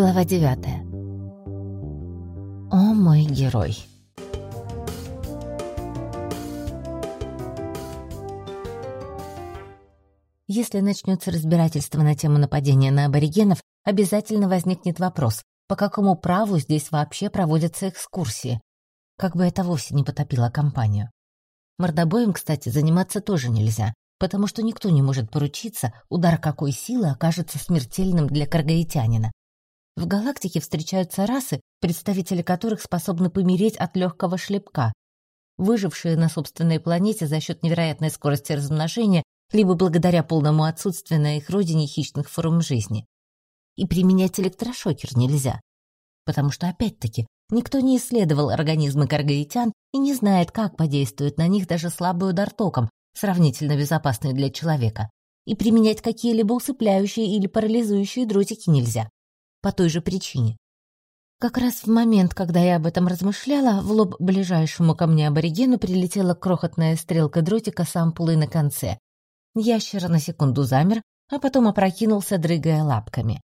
Глава девятая. О мой герой. Если начнется разбирательство на тему нападения на аборигенов, обязательно возникнет вопрос, по какому праву здесь вообще проводятся экскурсии. Как бы это вовсе не потопило компанию. Мордобоем, кстати, заниматься тоже нельзя, потому что никто не может поручиться, удар какой силы окажется смертельным для каргаитянина. В галактике встречаются расы, представители которых способны помереть от легкого шлепка, выжившие на собственной планете за счет невероятной скорости размножения, либо благодаря полному отсутствию на их родине хищных форм жизни. И применять электрошокер нельзя, потому что, опять-таки, никто не исследовал организмы каргаитян и не знает, как подействует на них даже слабый удар током, сравнительно безопасный для человека. И применять какие-либо усыпляющие или парализующие дротики нельзя. По той же причине. Как раз в момент, когда я об этом размышляла, в лоб ближайшему ко мне аборигену прилетела крохотная стрелка дротика с ампулой на конце. Ящер на секунду замер, а потом опрокинулся, дрыгая лапками.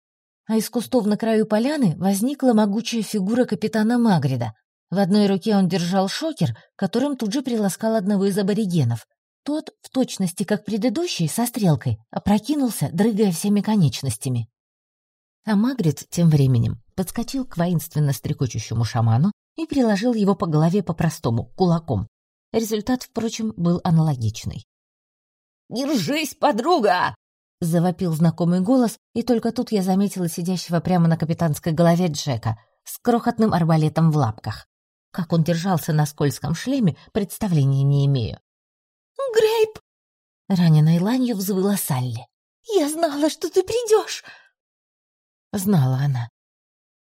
А из кустов на краю поляны возникла могучая фигура капитана Магрида. В одной руке он держал шокер, которым тут же приласкал одного из аборигенов. Тот, в точности как предыдущий, со стрелкой, опрокинулся, дрыгая всеми конечностями. А Магрид тем временем подскочил к воинственно стрекочущему шаману и приложил его по голове по-простому, кулаком. Результат, впрочем, был аналогичный. «Держись, подруга!» — завопил знакомый голос, и только тут я заметила сидящего прямо на капитанской голове Джека с крохотным арбалетом в лапках. Как он держался на скользком шлеме, представления не имею. «Грейп!» Раненой ланью взвыла Салли. «Я знала, что ты придешь!» Знала она.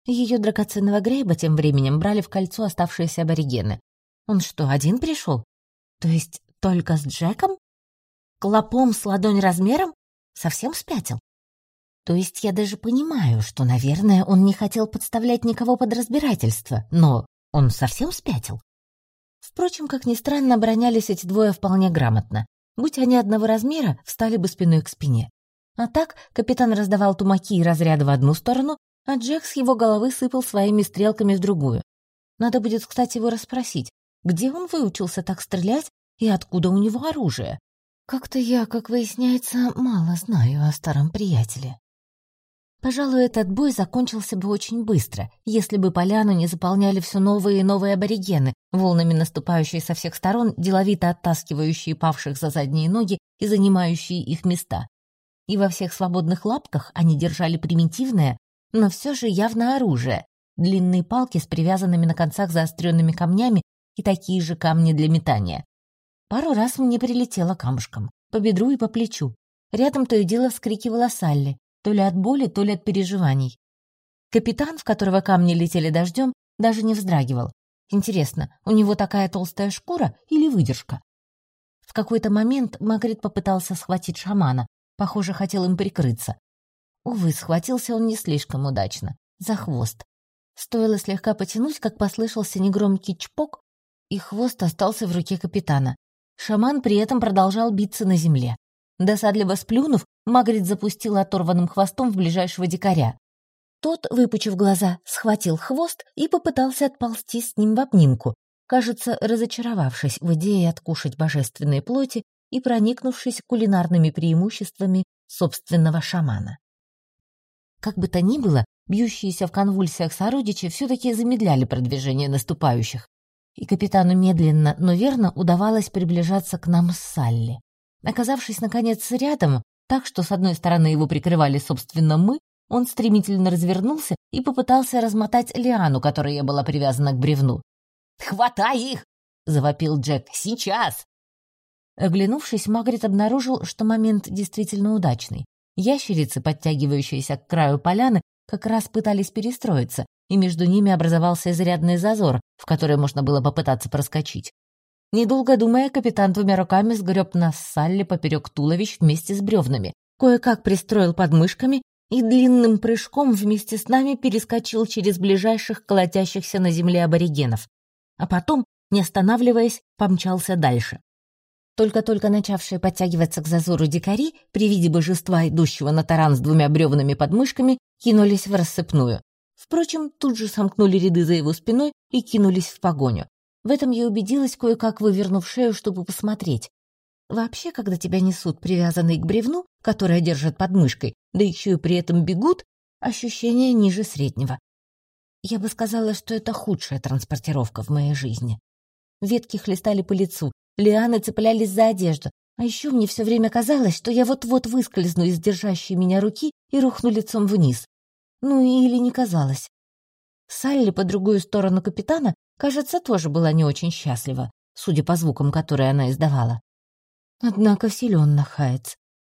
Ее драгоценного Грейба тем временем брали в кольцо оставшиеся аборигены. Он что, один пришел? То есть только с Джеком? Клопом с ладонь размером? Совсем спятил? То есть я даже понимаю, что, наверное, он не хотел подставлять никого под разбирательство, но он совсем спятил? Впрочем, как ни странно, оборонялись эти двое вполне грамотно. Будь они одного размера, встали бы спиной к спине. А так капитан раздавал тумаки и разряды в одну сторону, а Джек с его головы сыпал своими стрелками в другую. Надо будет, кстати, его расспросить, где он выучился так стрелять и откуда у него оружие. Как-то я, как выясняется, мало знаю о старом приятеле. Пожалуй, этот бой закончился бы очень быстро, если бы поляну не заполняли все новые и новые аборигены, волнами наступающие со всех сторон, деловито оттаскивающие павших за задние ноги и занимающие их места. И во всех свободных лапках они держали примитивное, но все же явно оружие, длинные палки с привязанными на концах заостренными камнями и такие же камни для метания. Пару раз мне прилетело камушком, по бедру и по плечу. Рядом то и дело вскрикивала Салли, то ли от боли, то ли от переживаний. Капитан, в которого камни летели дождем, даже не вздрагивал. Интересно, у него такая толстая шкура или выдержка? В какой-то момент Магрит попытался схватить шамана. Похоже, хотел им прикрыться. Увы, схватился он не слишком удачно. За хвост. Стоило слегка потянуть, как послышался негромкий чпок, и хвост остался в руке капитана. Шаман при этом продолжал биться на земле. Досадливо сплюнув, Магрит запустил оторванным хвостом в ближайшего дикаря. Тот, выпучив глаза, схватил хвост и попытался отползти с ним в обнимку, кажется, разочаровавшись в идее откушать божественные плоти и проникнувшись кулинарными преимуществами собственного шамана. Как бы то ни было, бьющиеся в конвульсиях сородичи все-таки замедляли продвижение наступающих, и капитану медленно, но верно удавалось приближаться к нам с Салли. Оказавшись, наконец, рядом, так что с одной стороны его прикрывали, собственно, мы, он стремительно развернулся и попытался размотать лиану, которая была привязана к бревну. «Хватай их!» — завопил Джек. «Сейчас!» Оглянувшись, Магрит обнаружил, что момент действительно удачный. Ящерицы, подтягивающиеся к краю поляны, как раз пытались перестроиться, и между ними образовался изрядный зазор, в который можно было попытаться проскочить. Недолго думая, капитан двумя руками сгреб нас с Салли поперек туловищ вместе с бревнами, кое-как пристроил подмышками и длинным прыжком вместе с нами перескочил через ближайших колотящихся на земле аборигенов. А потом, не останавливаясь, помчался дальше. Только-только начавшие подтягиваться к зазору дикари, при виде божества, идущего на таран с двумя бревнами под мышками, кинулись в рассыпную. Впрочем, тут же сомкнули ряды за его спиной и кинулись в погоню. В этом я убедилась, кое-как вывернув шею, чтобы посмотреть. Вообще, когда тебя несут привязанный к бревну, которое держат под мышкой, да еще и при этом бегут, ощущение ниже среднего. Я бы сказала, что это худшая транспортировка в моей жизни. Ветки хлестали по лицу, лианы цеплялись за одежду, а еще мне все время казалось, что я вот-вот выскользну из держащей меня руки и рухну лицом вниз. Ну или не казалось. Салли по другую сторону капитана, кажется, тоже была не очень счастлива, судя по звукам, которые она издавала. Однако силен нахаец.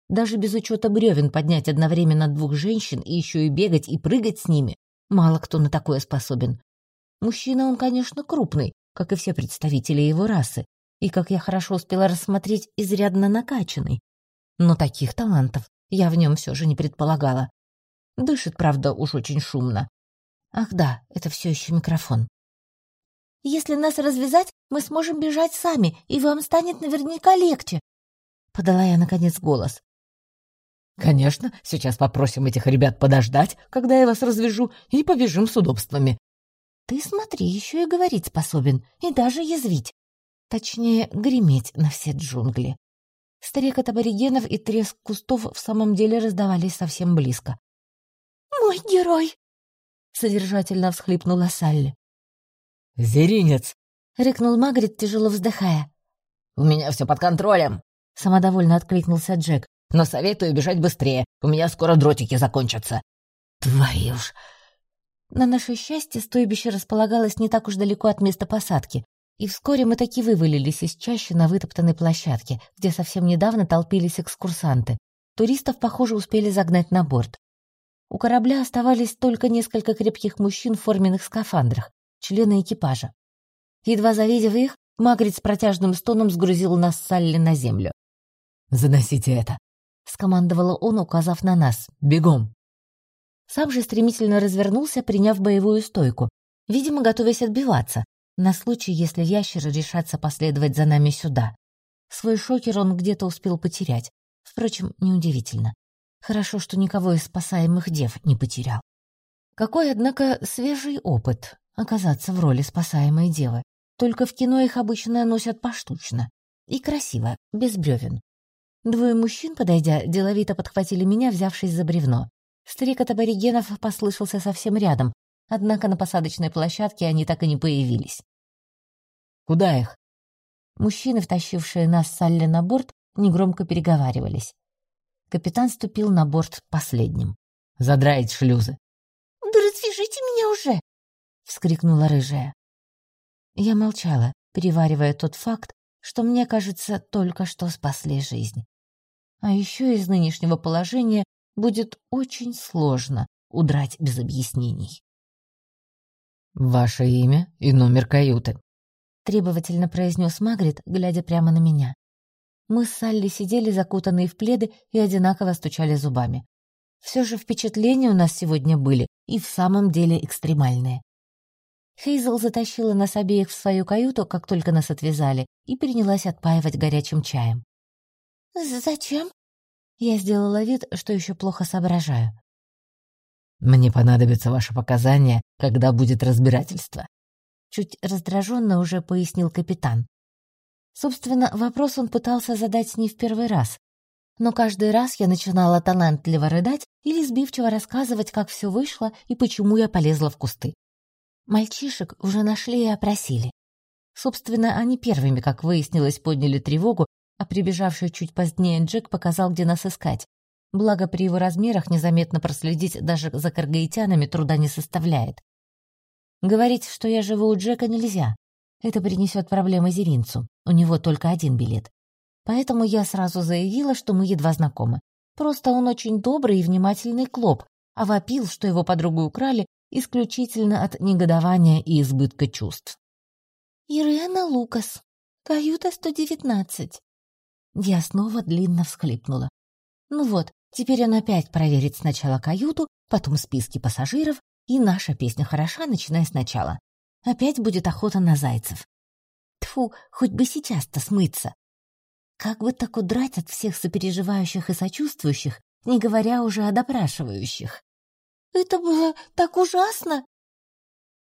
Даже без учета бревен поднять одновременно двух женщин и еще и бегать и прыгать с ними, мало кто на такое способен. Мужчина он, конечно, крупный, как и все представители его расы, и, как я хорошо успела рассмотреть, изрядно накачанный. Но таких талантов я в нем все же не предполагала. Дышит, правда, уж очень шумно. Ах да, это все еще микрофон. «Если нас развязать, мы сможем бежать сами, и вам станет наверняка легче», — подала я, наконец, голос. «Конечно, сейчас попросим этих ребят подождать, когда я вас развяжу, и побежим с удобствами». «Ты смотри, еще и говорить способен, и даже язвить. Точнее, греметь на все джунгли». Стрекот аборигенов и треск кустов в самом деле раздавались совсем близко. «Мой герой!» — содержательно всхлипнула Салли. «Зеринец!» — рыкнул Магрит, тяжело вздыхая. «У меня все под контролем!» — самодовольно откликнулся Джек. «Но советую бежать быстрее, у меня скоро дротики закончатся». «Твою ж!» На наше счастье, стойбище располагалось не так уж далеко от места посадки, и вскоре мы таки вывалились из чащи на вытоптанной площадке, где совсем недавно толпились экскурсанты. Туристов, похоже, успели загнать на борт. У корабля оставались только несколько крепких мужчин в форменных скафандрах, члены экипажа. Едва завидев их, Магрит с протяжным стоном сгрузил нас с Салли на землю. «Заносите это!» — скомандовал он, указав на нас. «Бегом!» Сам же стремительно развернулся, приняв боевую стойку, видимо, готовясь отбиваться, на случай, если ящеры решатся последовать за нами сюда. Свой шокер он где-то успел потерять. Впрочем, неудивительно. Хорошо, что никого из спасаемых дев не потерял. Какой, однако, свежий опыт оказаться в роли спасаемой девы. Только в кино их обычно носят поштучно. И красиво, без бревен. Двое мужчин, подойдя, деловито подхватили меня, взявшись за бревно. Стрекот аборигенов послышался совсем рядом, однако на посадочной площадке они так и не появились. «Куда их?» Мужчины, втащившие нас с Салли на борт, негромко переговаривались. Капитан ступил на борт последним. «Задраить шлюзы!» «Да развяжите меня уже!» — вскрикнула рыжая. Я молчала, переваривая тот факт, что мне кажется, только что спасли жизнь. А еще из нынешнего положения будет очень сложно удрать без объяснений. «Ваше имя и номер каюты», — требовательно произнес Магрит, глядя прямо на меня. Мы с Салли сидели закутанные в пледы и одинаково стучали зубами. Все же впечатления у нас сегодня были и в самом деле экстремальные. Хейзел затащила нас обеих в свою каюту, как только нас отвязали, и принялась отпаивать горячим чаем. «Зачем?» Я сделала вид, что еще плохо соображаю. «Мне понадобятся ваши показания, когда будет разбирательство», чуть раздраженно уже пояснил капитан. Собственно, вопрос он пытался задать не в первый раз. Но каждый раз я начинала талантливо рыдать или сбивчиво рассказывать, как все вышло и почему я полезла в кусты. Мальчишек уже нашли и опросили. Собственно, они первыми, как выяснилось, подняли тревогу, а прибежавший чуть позднее Джек показал, где нас искать. Благо, при его размерах незаметно проследить даже за каргаитянами труда не составляет. Говорить, что я живу у Джека, нельзя. Это принесет проблемы Зеринцу. У него только один билет. Поэтому я сразу заявила, что мы едва знакомы. Просто он очень добрый и внимательный клоп, а вопил, что его подругу украли исключительно от негодования и избытка чувств. «Ирена Лукас, каюта 119». Я снова длинно всхлипнула. Ну вот, теперь он опять проверит сначала каюту, потом списки пассажиров, и наша песня хороша, начиная сначала. Опять будет охота на зайцев. Тфу, хоть бы сейчас-то смыться. Как бы так удрать от всех сопереживающих и сочувствующих, не говоря уже о допрашивающих? Это было так ужасно!»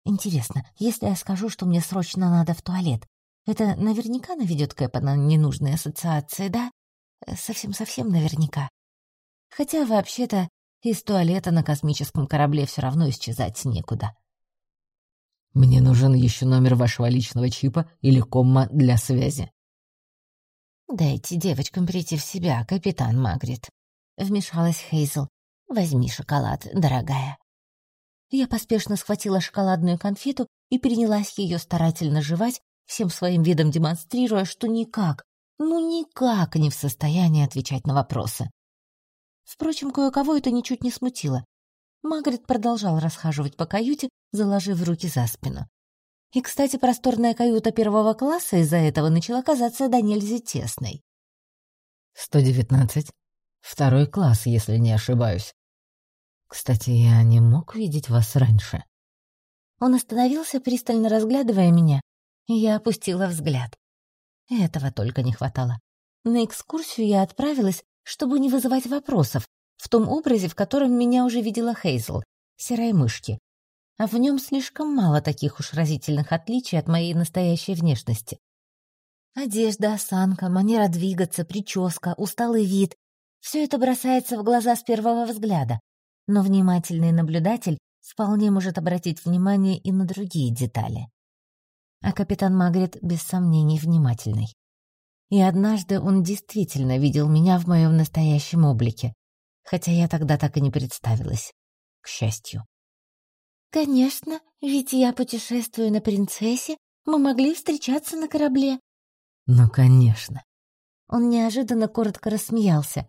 Интересно, если я скажу, что мне срочно надо в туалет, это наверняка наведет Кэпа на ненужные ассоциации, да? Совсем-совсем наверняка. Хотя, вообще-то, из туалета на космическом корабле все равно исчезать некуда. Мне нужен еще номер вашего личного чипа или комма для связи. «Дайте девочкам прийти в себя, капитан Магрит», — вмешалась Хейзел. «Возьми шоколад, дорогая». Я поспешно схватила шоколадную конфету и принялась ее старательно жевать, всем своим видом демонстрируя, что никак, ну никак не в состоянии отвечать на вопросы. Впрочем, кое-кого это ничуть не смутило. Магрит продолжал расхаживать по каюте, заложив руки за спину. И, кстати, просторная каюта первого класса из-за этого начала казаться до нельзя тесной. «Сто девятнадцать. Второй класс, если не ошибаюсь. Кстати, я не мог видеть вас раньше». Он остановился, пристально разглядывая меня, и я опустила взгляд. Этого только не хватало. На экскурсию я отправилась, чтобы не вызывать вопросов, в том образе, в котором меня уже видела Хейзл, серой мышки. А в нем слишком мало таких уж разительных отличий от моей настоящей внешности. Одежда, осанка, манера двигаться, прическа, усталый вид — все это бросается в глаза с первого взгляда но внимательный наблюдатель вполне может обратить внимание и на другие детали. А капитан Магрит без сомнений внимательный. И однажды он действительно видел меня в моем настоящем облике, хотя я тогда так и не представилась, к счастью. «Конечно, ведь я путешествую на принцессе, мы могли встречаться на корабле». «Ну, конечно». Он неожиданно коротко рассмеялся.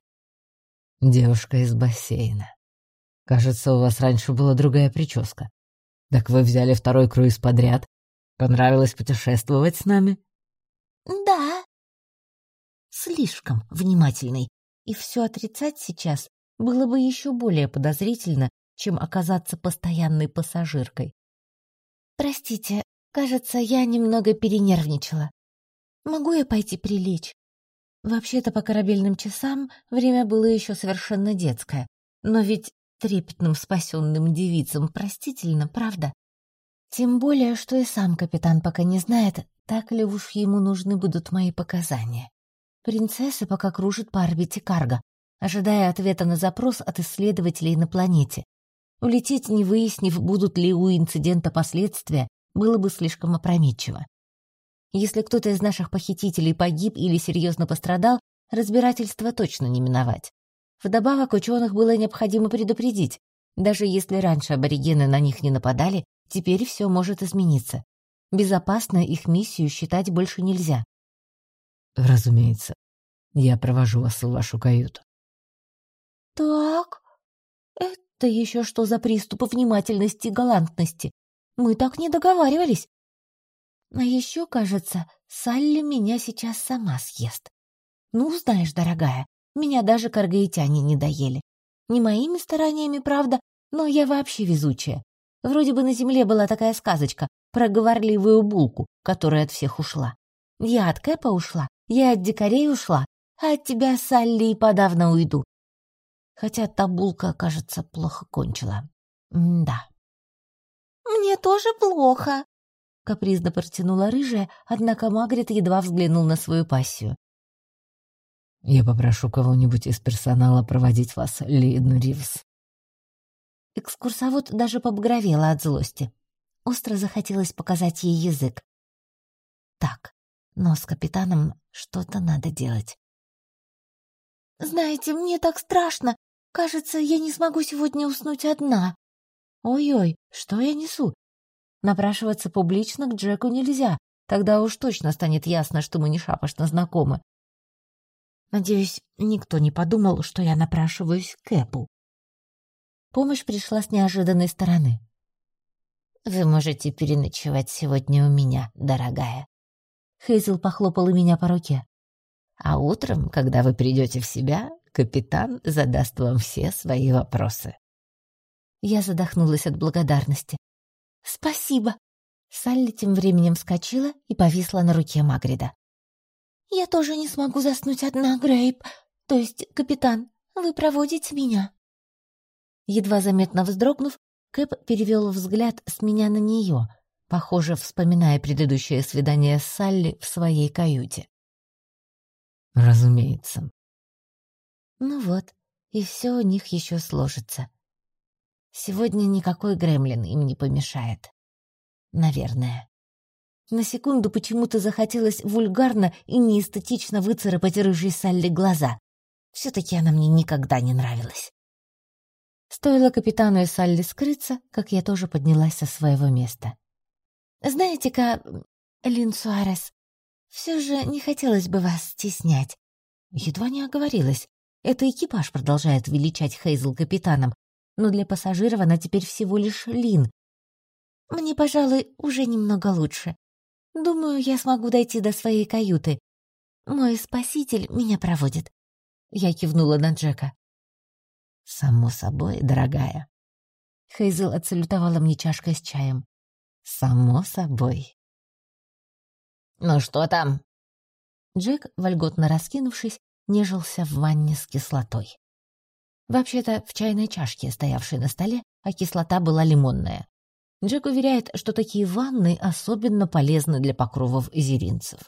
«Девушка из бассейна». Кажется, у вас раньше была другая прическа. Так вы взяли второй круиз подряд? Понравилось путешествовать с нами? Да. Слишком внимательный. И все отрицать сейчас было бы еще более подозрительно, чем оказаться постоянной пассажиркой. Простите, кажется, я немного перенервничала. Могу я пойти прилечь? Вообще-то по корабельным часам время было еще совершенно детское, но ведь трепетным спасенным девицам простительно, правда? Тем более, что и сам капитан пока не знает, так ли уж ему нужны будут мои показания. Принцесса пока кружит по орбите Карга, ожидая ответа на запрос от исследователей на планете. Улететь, не выяснив, будут ли у инцидента последствия, было бы слишком опрометчиво. Если кто-то из наших похитителей погиб или серьезно пострадал, разбирательство точно не миновать. Вдобавок ученых было необходимо предупредить. Даже если раньше аборигены на них не нападали, теперь все может измениться. Безопасно их миссию считать больше нельзя. Разумеется. Я провожу вас в вашу каюту. Так, это еще что за приступы внимательности и галантности? Мы так не договаривались. А еще, кажется, Салли меня сейчас сама съест. Ну, знаешь, дорогая, меня даже каргаитяне не доели. Не моими стараниями, правда, но я вообще везучая. Вроде бы на земле была такая сказочка про говорливую булку, которая от всех ушла. Я от Кэпа ушла, я от дикарей ушла, а от тебя, Салли, и подавно уйду. Хотя та булка, кажется, плохо кончила. М да. «Мне тоже плохо», — капризно протянула рыжая, однако Магрит едва взглянул на свою пассию. Я попрошу кого-нибудь из персонала проводить вас, Лин Ривз. Экскурсовод даже побагровела от злости. Остро захотелось показать ей язык. Так, но с капитаном что-то надо делать. «Знаете, мне так страшно. Кажется, я не смогу сегодня уснуть одна». «Ой-ой, что я несу? Напрашиваться публично к Джеку нельзя. Тогда уж точно станет ясно, что мы не шапошно знакомы. Надеюсь, никто не подумал, что я напрашиваюсь к Эпу. Помощь пришла с неожиданной стороны. «Вы можете переночевать сегодня у меня, дорогая». Хейзел похлопала меня по руке. «А утром, когда вы придете в себя, капитан задаст вам все свои вопросы». Я задохнулась от благодарности. «Спасибо!» Салли тем временем вскочила и повисла на руке Магрида. «Я тоже не смогу заснуть одна, Грейп. То есть, капитан, вы проводите меня?» Едва заметно вздрогнув, Кэп перевел взгляд с меня на нее, похоже, вспоминая предыдущее свидание с Салли в своей каюте. «Разумеется». Ну вот, и все у них еще сложится. Сегодня никакой гремлин им не помешает. Наверное. На секунду почему-то захотелось вульгарно и неэстетично выцарапать рыжей Салли глаза. Все-таки она мне никогда не нравилась. Стоило капитану и Салли скрыться, как я тоже поднялась со своего места. «Знаете-ка, Лин Суарес, все же не хотелось бы вас стеснять». Едва не оговорилась. Это экипаж продолжает величать Хейзл капитаном, но для пассажиров она теперь всего лишь Лин. Мне, пожалуй, уже немного лучше. Думаю, я смогу дойти до своей каюты. Мой спаситель меня проводит. Я кивнула на Джека. «Само собой, дорогая». Хейзел отсалютовала мне чашкой с чаем. «Само собой». «Ну что там?» Джек, вольготно раскинувшись, нежился в ванне с кислотой. Вообще-то в чайной чашке, стоявшей на столе, а кислота была лимонная. Джек уверяет, что такие ванны особенно полезны для покровов зеринцев.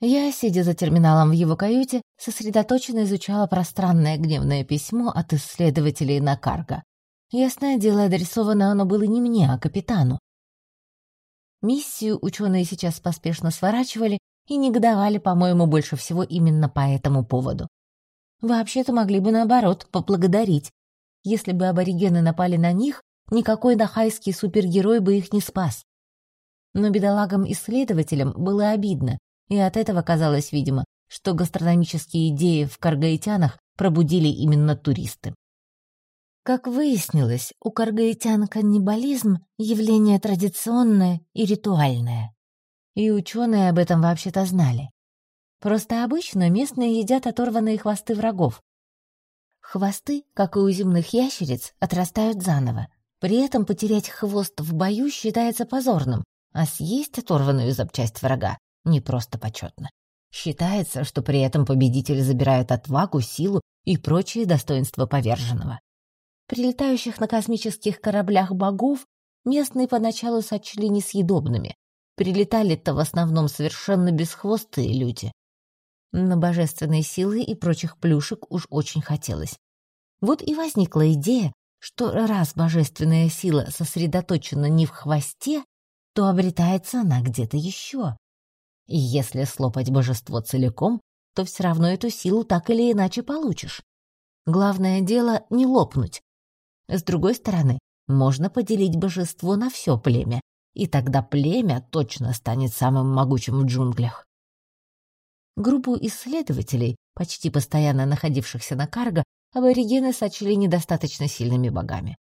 Я, сидя за терминалом в его каюте, сосредоточенно изучала пространное гневное письмо от исследователей на Карго. Ясное дело, адресовано оно было не мне, а капитану. Миссию ученые сейчас поспешно сворачивали и негодовали, по-моему, больше всего именно по этому поводу. Вообще-то могли бы, наоборот, поблагодарить. Если бы аборигены напали на них, никакой нахайский супергерой бы их не спас. Но бедолагам-исследователям было обидно, и от этого казалось, видимо, что гастрономические идеи в каргаитянах пробудили именно туристы. Как выяснилось, у каргаитян каннибализм — явление традиционное и ритуальное. И ученые об этом вообще-то знали. Просто обычно местные едят оторванные хвосты врагов. Хвосты, как и у земных ящериц, отрастают заново. При этом потерять хвост в бою считается позорным, а съесть оторванную запчасть врага не просто почетно. Считается, что при этом победитель забирает отвагу, силу и прочие достоинства поверженного. Прилетающих на космических кораблях богов местные поначалу сочли несъедобными. Прилетали-то в основном совершенно бесхвостые люди. Но божественной силы и прочих плюшек уж очень хотелось. Вот и возникла идея, что раз божественная сила сосредоточена не в хвосте, то обретается она где-то еще. И если слопать божество целиком, то все равно эту силу так или иначе получишь. Главное дело — не лопнуть. С другой стороны, можно поделить божество на все племя, и тогда племя точно станет самым могучим в джунглях. Группу исследователей, почти постоянно находившихся на Карго, аборигены сочли недостаточно сильными богами.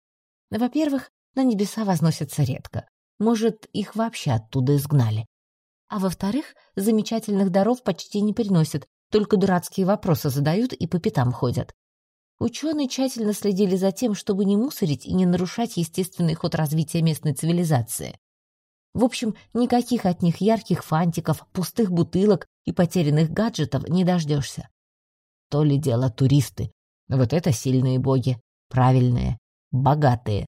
Во-первых, на небеса возносятся редко. Может, их вообще оттуда изгнали. А во-вторых, замечательных даров почти не приносят, только дурацкие вопросы задают и по пятам ходят. Ученые тщательно следили за тем, чтобы не мусорить и не нарушать естественный ход развития местной цивилизации. В общем, никаких от них ярких фантиков, пустых бутылок и потерянных гаджетов не дождешься. То ли дело туристы. Вот это сильные боги. Правильные. Богатые.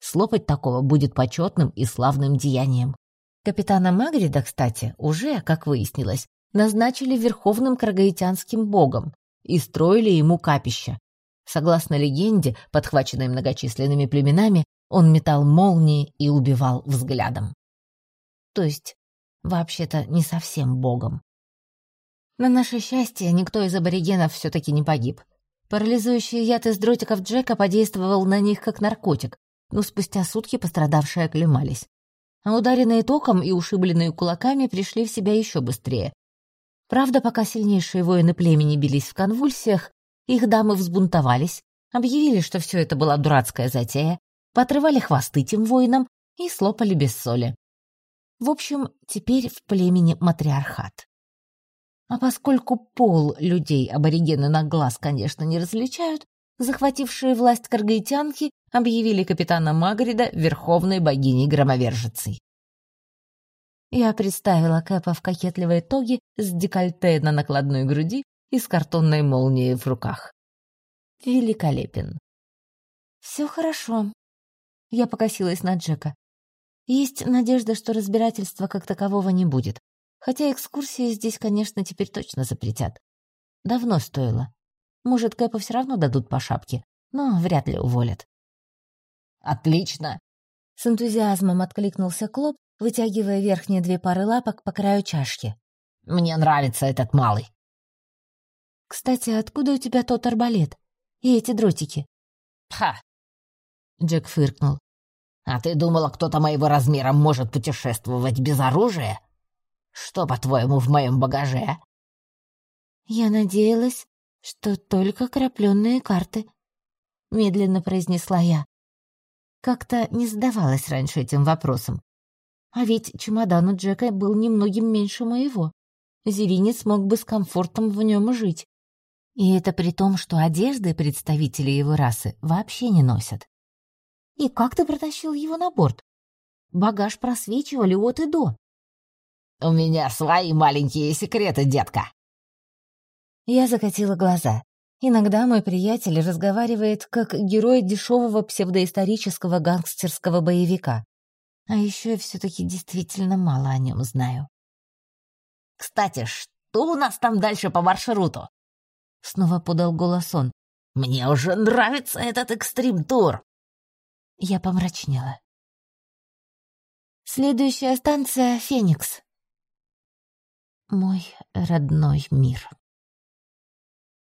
Слопать такого будет почетным и славным деянием. Капитана Магрида, кстати, уже, как выяснилось, назначили верховным крагаитянским богом и строили ему капище. Согласно легенде, подхваченной многочисленными племенами, он метал молнии и убивал взглядом. То есть, вообще-то, не совсем богом. На наше счастье, никто из аборигенов все-таки не погиб. Парализующий яд из дротиков Джека подействовал на них как наркотик, но спустя сутки пострадавшие оклемались. А ударенные током и ушибленные кулаками пришли в себя еще быстрее. Правда, пока сильнейшие воины племени бились в конвульсиях, их дамы взбунтовались, объявили, что все это была дурацкая затея, потрывали хвосты тем воинам и слопали без соли. В общем, теперь в племени матриархат. А поскольку пол людей аборигены на глаз, конечно, не различают, захватившие власть каргаитянки объявили капитана Магрида верховной богиней-громовержицей. Я представила Кэпа в кокетливой тоге с декольте на накладной груди и с картонной молнией в руках. Великолепен. Все хорошо. Я покосилась на Джека. Есть надежда, что разбирательства как такового не будет. Хотя экскурсии здесь, конечно, теперь точно запретят. Давно стоило. Может, Кэпу все равно дадут по шапке, но вряд ли уволят. «Отлично!» С энтузиазмом откликнулся Клоп, вытягивая верхние две пары лапок по краю чашки. «Мне нравится этот малый». «Кстати, откуда у тебя тот арбалет? И эти дротики?» «Ха!» Джек фыркнул. «А ты думала, кто-то моего размера может путешествовать без оружия? Что, по-твоему, в моем багаже?» «Я надеялась, что только крапленные карты», — медленно произнесла я. Как-то не задавалась раньше этим вопросом. А ведь чемодан у Джека был немногим меньше моего. Зверинец мог бы с комфортом в нем жить. И это при том, что одежды представители его расы вообще не носят. И как ты протащил его на борт? Багаж просвечивали от и до. «У меня свои маленькие секреты, детка!» Я закатила глаза. Иногда мой приятель разговаривает как герой дешевого псевдоисторического гангстерского боевика. А еще я все-таки действительно мало о нем знаю. «Кстати, что у нас там дальше по маршруту?» Снова подал голос он. «Мне уже нравится этот экстрим-тур!» Я помрачнела. Следующая станция — Феникс. Мой родной мир.